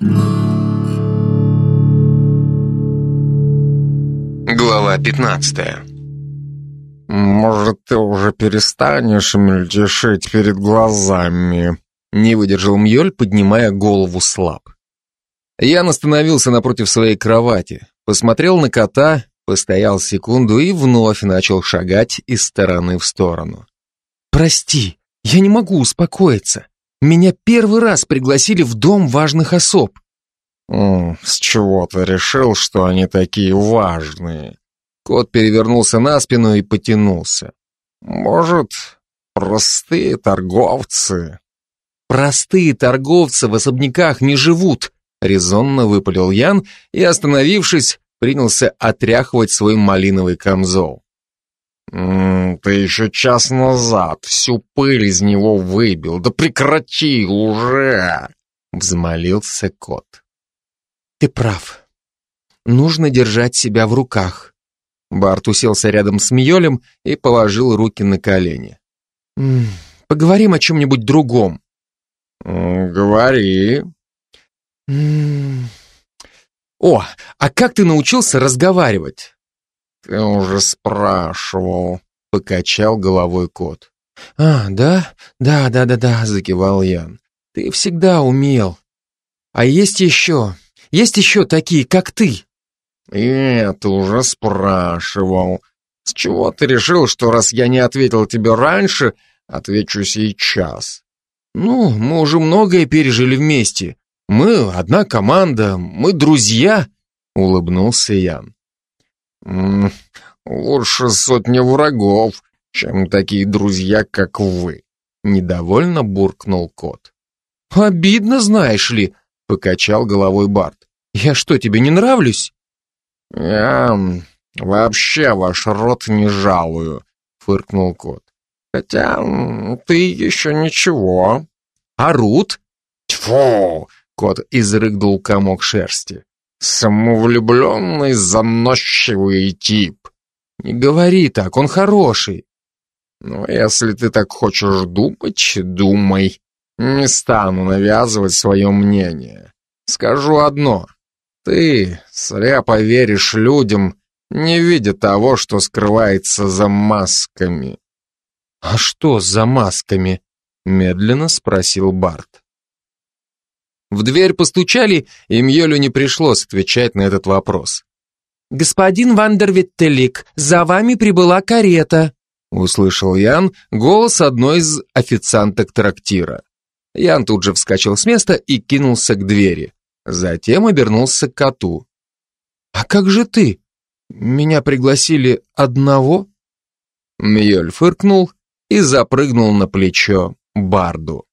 Глава 15 «Может, ты уже перестанешь мельтешить перед глазами?» Не выдержал Мьёль, поднимая голову слаб. Ян остановился напротив своей кровати, посмотрел на кота, постоял секунду и вновь начал шагать из стороны в сторону. «Прости, я не могу успокоиться. Меня первый раз пригласили в дом важных особ». «С чего ты решил, что они такие важные?» Кот перевернулся на спину и потянулся. «Может, простые торговцы?» «Простые торговцы в особняках не живут», — резонно выпалил Ян и, остановившись, принялся отряхивать свой малиновый камзол. «М -м, «Ты еще час назад всю пыль из него выбил, да прекрати уже!» — взмолился кот. «Ты прав. Нужно держать себя в руках». Барт уселся рядом с Мьолем и положил руки на колени. «М -м, «Поговорим о чем-нибудь другом». «Говори». «О, а как ты научился разговаривать?» «Ты уже спрашивал», — покачал головой кот. «А, да? Да, да, да, да», — закивал Ян. «Ты всегда умел. А есть еще, есть еще такие, как ты». «Нет, ты уже спрашивал. С чего ты решил, что раз я не ответил тебе раньше, отвечу сейчас?» «Ну, мы уже многое пережили вместе. Мы одна команда, мы друзья», — улыбнулся Ян. «Лучше сотни врагов, чем такие друзья, как вы», — недовольно буркнул кот. «Обидно, знаешь ли», — покачал головой Барт. «Я что, тебе не нравлюсь?» «Я вообще ваш рот не жалую», — фыркнул кот. «Хотя ты еще ничего». «А Рут?» «Тьфу!» — кот изрыгнул комок шерсти. «Самовлюбленный, заносчивый тип». «Не говори так, он хороший». «Ну, если ты так хочешь думать, думай. Не стану навязывать свое мнение. Скажу одно. Ты слепо веришь людям, не видя того, что скрывается за масками. А что за масками? Медленно спросил Барт. В дверь постучали, и Мьёлю не пришлось отвечать на этот вопрос. «Господин Вандервиттелик, за вами прибыла карета», услышал Ян голос одной из официанток трактира. Ян тут же вскочил с места и кинулся к двери. Затем обернулся к коту. «А как же ты? Меня пригласили одного?» Мьёль фыркнул и запрыгнул на плечо Барду.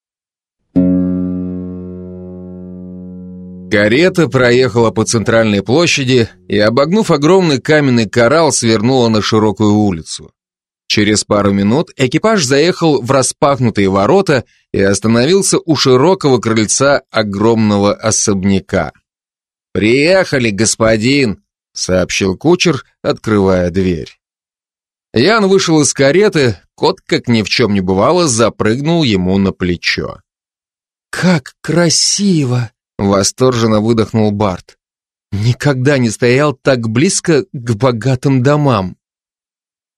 Карета проехала по центральной площади и, обогнув огромный каменный коралл, свернула на широкую улицу. Через пару минут экипаж заехал в распахнутые ворота и остановился у широкого крыльца огромного особняка. «Приехали, господин!» — сообщил кучер, открывая дверь. Ян вышел из кареты, кот, как ни в чем не бывало, запрыгнул ему на плечо. «Как красиво!» — восторженно выдохнул Барт. «Никогда не стоял так близко к богатым домам».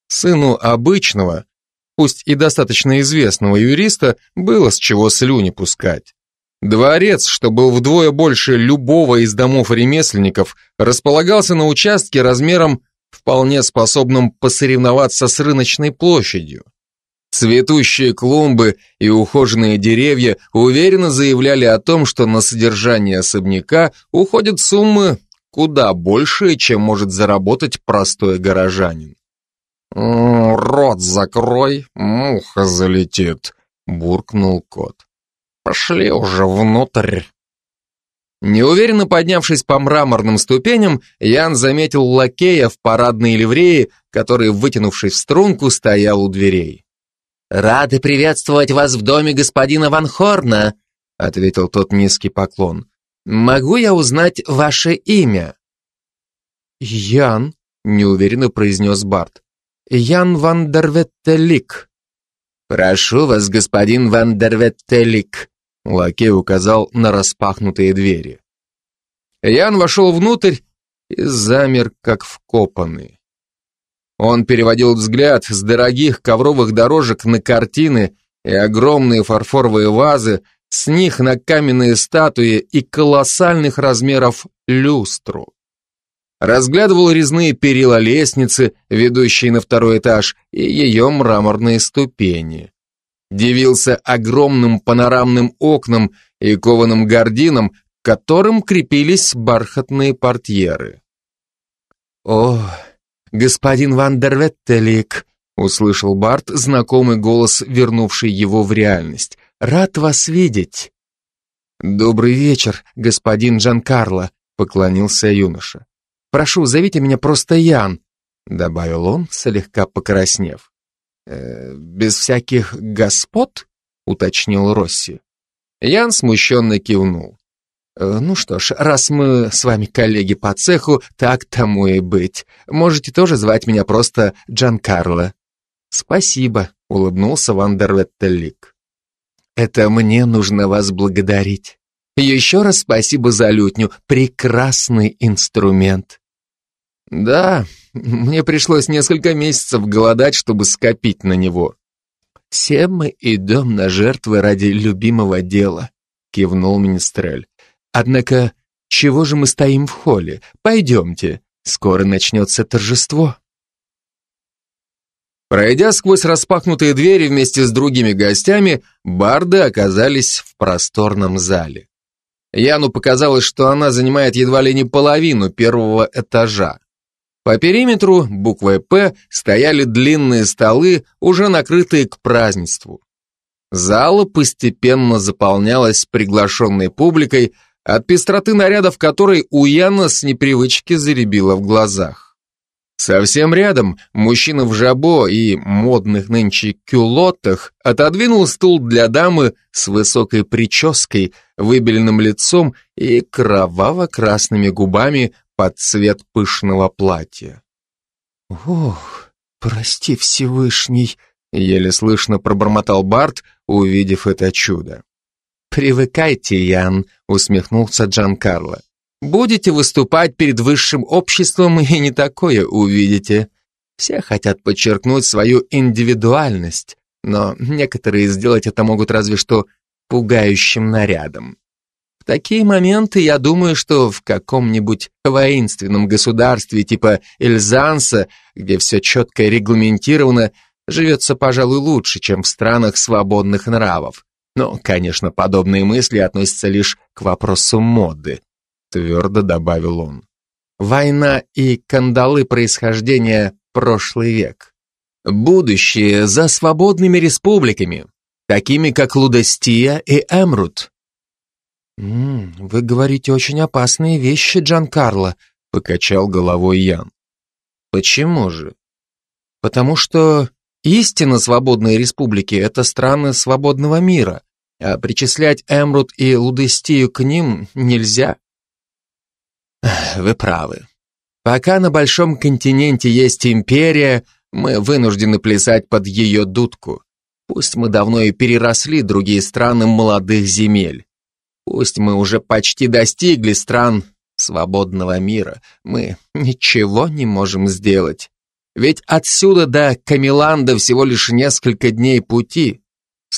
Сыну обычного, пусть и достаточно известного юриста, было с чего слюни пускать. Дворец, что был вдвое больше любого из домов ремесленников, располагался на участке размером вполне способном посоревноваться с рыночной площадью. Цветущие клумбы и ухоженные деревья уверенно заявляли о том, что на содержание особняка уходят суммы куда большие, чем может заработать простой горожанин. «Рот закрой, муха залетит», — буркнул кот. «Пошли уже внутрь». Неуверенно поднявшись по мраморным ступеням, Ян заметил лакея в парадной ливреи, который, вытянувшись в струнку, стоял у дверей. «Рады приветствовать вас в доме господина Ван Хорна», ответил тот низкий поклон. «Могу я узнать ваше имя?» «Ян», неуверенно произнес Барт. «Ян Ван Дерветтелик». «Прошу вас, господин Ван Дерветтелик», Лакей указал на распахнутые двери. Ян вошел внутрь и замер, как вкопанный. Он переводил взгляд с дорогих ковровых дорожек на картины и огромные фарфоровые вазы, с них на каменные статуи и колоссальных размеров люстру. Разглядывал резные перила лестницы, ведущие на второй этаж, и ее мраморные ступени. Дивился огромным панорамным окнам и кованым гардинам, к которым крепились бархатные портьеры. «О, господин Вандерветтелик», — услышал Барт знакомый голос, вернувший его в реальность. «Рад вас видеть». «Добрый вечер, господин Джанкарло», — поклонился юноша. «Прошу, зовите меня просто Ян», — добавил он, слегка покраснев. «Э, «Без всяких господ?» — уточнил Росси. Ян смущенно кивнул. «Э, «Ну что ж, раз мы с вами коллеги по цеху, так тому и быть. Можете тоже звать меня просто Джан Карло». «Спасибо», — улыбнулся Вандерветтелик. «Это мне нужно вас благодарить. Еще раз спасибо за лютню. Прекрасный инструмент». «Да, мне пришлось несколько месяцев голодать, чтобы скопить на него. Все мы идем на жертвы ради любимого дела, кивнул министрель. Однако, чего же мы стоим в холле? Пойдемте, скоро начнется торжество. Пройдя сквозь распахнутые двери вместе с другими гостями, барды оказались в просторном зале. Яну показалось, что она занимает едва ли не половину первого этажа. По периметру буквой «П» стояли длинные столы, уже накрытые к празднеству. Зала постепенно заполнялась приглашенной публикой, от пестроты нарядов которой у Яна с непривычки заребило в глазах. Совсем рядом мужчина в жабо и модных нынче кюлотах отодвинул стул для дамы с высокой прической, выбеленным лицом и кроваво-красными губами под цвет пышного платья. «Ох, прости Всевышний», — еле слышно пробормотал Барт, увидев это чудо. «Привыкайте, Ян», — усмехнулся Джан Карло. «Будете выступать перед высшим обществом и не такое увидите. Все хотят подчеркнуть свою индивидуальность, но некоторые сделать это могут разве что пугающим нарядом такие моменты я думаю, что в каком-нибудь воинственном государстве типа Эльзанса, где все четко регламентировано, живется, пожалуй, лучше, чем в странах свободных нравов. Но, конечно, подобные мысли относятся лишь к вопросу моды, твердо добавил он. Война и кандалы происхождения прошлый век. Будущее за свободными республиками, такими как Лудостия и Эмрут. «М -м, «Вы говорите очень опасные вещи, Джан Карло», — покачал головой Ян. «Почему же?» «Потому что истинно свободные республики — это страны свободного мира, а причислять Эмрут и Лудестию к ним нельзя». «Вы правы. Пока на большом континенте есть империя, мы вынуждены плясать под ее дудку. Пусть мы давно и переросли другие страны молодых земель. Пусть мы уже почти достигли стран свободного мира, мы ничего не можем сделать. Ведь отсюда до Камиланда всего лишь несколько дней пути.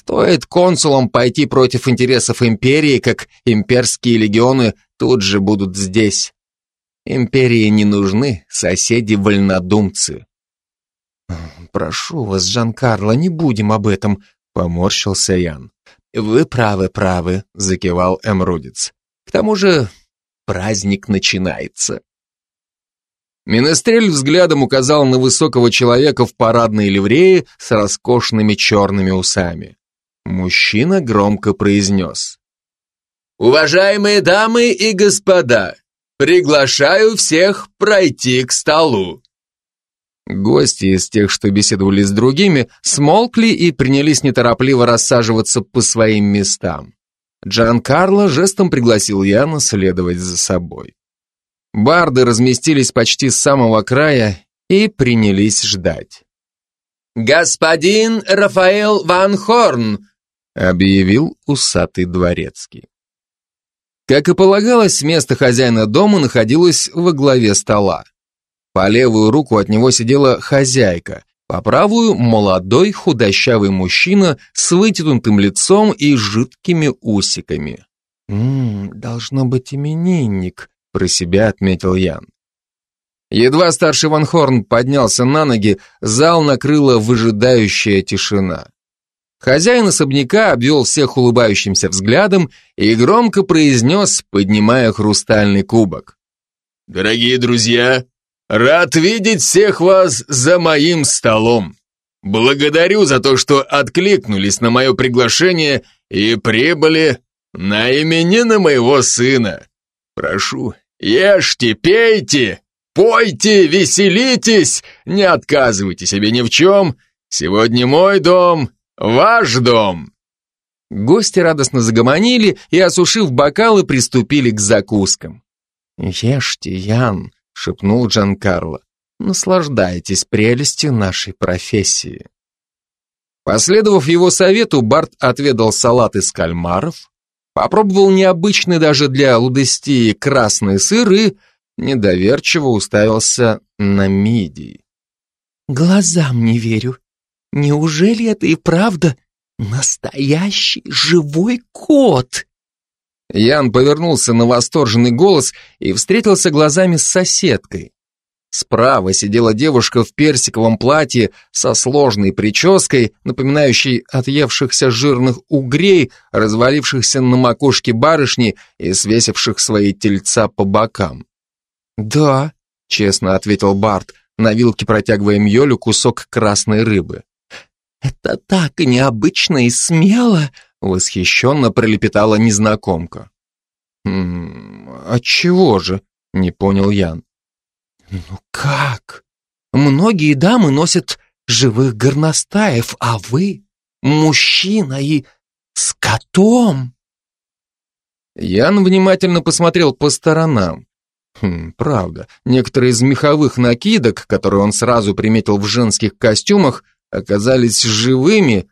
Стоит консулам пойти против интересов империи, как имперские легионы тут же будут здесь. Империи не нужны соседи-вольнодумцы. «Прошу вас, Жан-Карло, не будем об этом», — поморщился Ян. «Вы правы, правы», — закивал Эмрудец. «К тому же праздник начинается». Минестрель взглядом указал на высокого человека в парадной ливрее с роскошными черными усами. Мужчина громко произнес. «Уважаемые дамы и господа, приглашаю всех пройти к столу». Гости из тех, что беседовали с другими, смолкли и принялись неторопливо рассаживаться по своим местам. Джан Карло жестом пригласил Яна следовать за собой. Барды разместились почти с самого края и принялись ждать. «Господин Рафаэл Ван Хорн!» Объявил усатый дворецкий. Как и полагалось, место хозяина дома находилось во главе стола. По левую руку от него сидела хозяйка, по правую – молодой худощавый мужчина с вытянутым лицом и жидкими усиками. «Ммм, должно быть именинник», – про себя отметил Ян. Едва старший Ван Хорн поднялся на ноги, зал накрыла выжидающая тишина. Хозяин особняка обвел всех улыбающимся взглядом и громко произнес, поднимая хрустальный кубок. «Дорогие друзья, рад видеть всех вас за моим столом. Благодарю за то, что откликнулись на мое приглашение и прибыли на именины моего сына. Прошу, ешьте, пейте Пойте, веселитесь, не отказывайте себе ни в чем. Сегодня мой дом, ваш дом. Гости радостно загомонили и, осушив бокалы, приступили к закускам. «Ешьте, Ян», — шепнул Джан Карло. «Наслаждайтесь прелестью нашей профессии». Последовав его совету, Барт отведал салат из кальмаров, попробовал необычный даже для лудестии красный сыр и недоверчиво уставился на мидии. «Глазам не верю. Неужели это и правда настоящий живой кот?» Ян повернулся на восторженный голос и встретился глазами с соседкой. Справа сидела девушка в персиковом платье со сложной прической, напоминающей отъевшихся жирных угрей, развалившихся на макушке барышни и свесивших свои тельца по бокам. «Да», — честно ответил Барт, на вилке протягивая Мьолю кусок красной рыбы. «Это так необычно и смело!» — восхищенно пролепетала незнакомка. «М -м, чего же?» — не понял Ян. «Ну как? Многие дамы носят живых горностаев, а вы — мужчина и с котом!» Ян внимательно посмотрел по сторонам. Хм, правда, некоторые из меховых накидок, которые он сразу приметил в женских костюмах, оказались живыми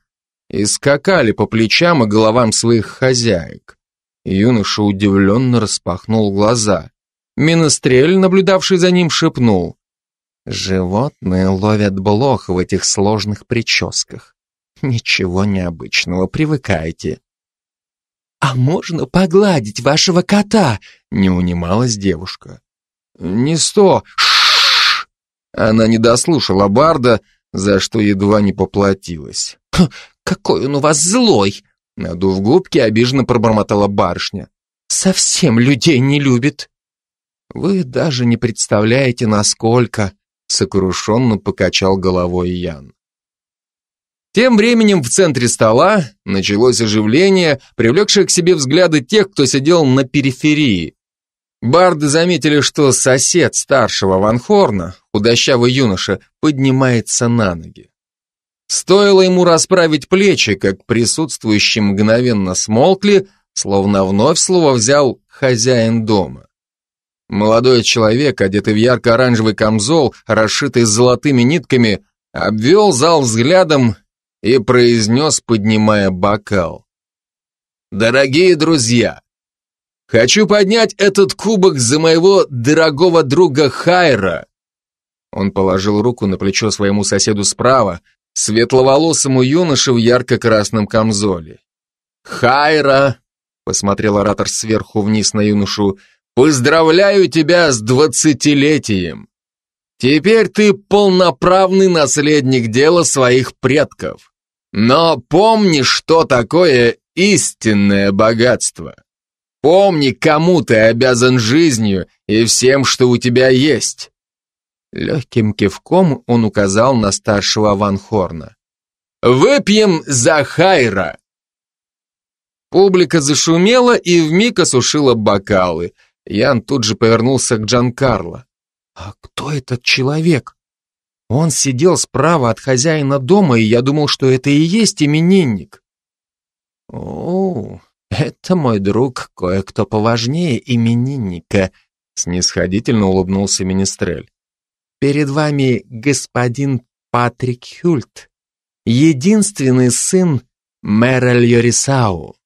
и скакали по плечам и головам своих хозяек. Юноша удивленно распахнул глаза. Минострель, наблюдавший за ним, шепнул. «Животные ловят блох в этих сложных прическах. Ничего необычного, привыкайте. «А можно погладить вашего кота?» — не унималась девушка. «Не сто!» Она не дослушала Барда, за что едва не поплатилась. «Какой он у вас злой!» Надув губки, обиженно пробормотала барышня. «Совсем людей не любит!» «Вы даже не представляете, насколько...» Сокрушенно покачал головой Ян. Тем временем в центре стола началось оживление, привлекшее к себе взгляды тех, кто сидел на периферии. Барды заметили, что сосед старшего Ван Хорна, худощавый юноша, поднимается на ноги. Стоило ему расправить плечи, как присутствующие мгновенно смолкли, словно вновь слово взял хозяин дома. Молодой человек, одетый в ярко-оранжевый камзол, расшитый золотыми нитками, обвел зал взглядом и произнес, поднимая бокал. «Дорогие друзья, хочу поднять этот кубок за моего дорогого друга Хайра». Он положил руку на плечо своему соседу справа, светловолосому юноше в ярко-красном камзоле. «Хайра», — посмотрел оратор сверху вниз на юношу, «поздравляю тебя с двадцатилетием. Теперь ты полноправный наследник дела своих предков. Но помни, что такое истинное богатство. Помни, кому ты обязан жизнью и всем, что у тебя есть. Легким кивком он указал на старшего Ван Хорна. «Выпьем за Хайра!» Публика зашумела и вмиг осушила бокалы. Ян тут же повернулся к Джан Карло. «А кто этот человек?» Он сидел справа от хозяина дома, и я думал, что это и есть именинник. О, это мой друг, кое-кто поважнее именинника, снисходительно улыбнулся Министрель. Перед вами господин Патрик Хюльт, единственный сын мэра Льорисау.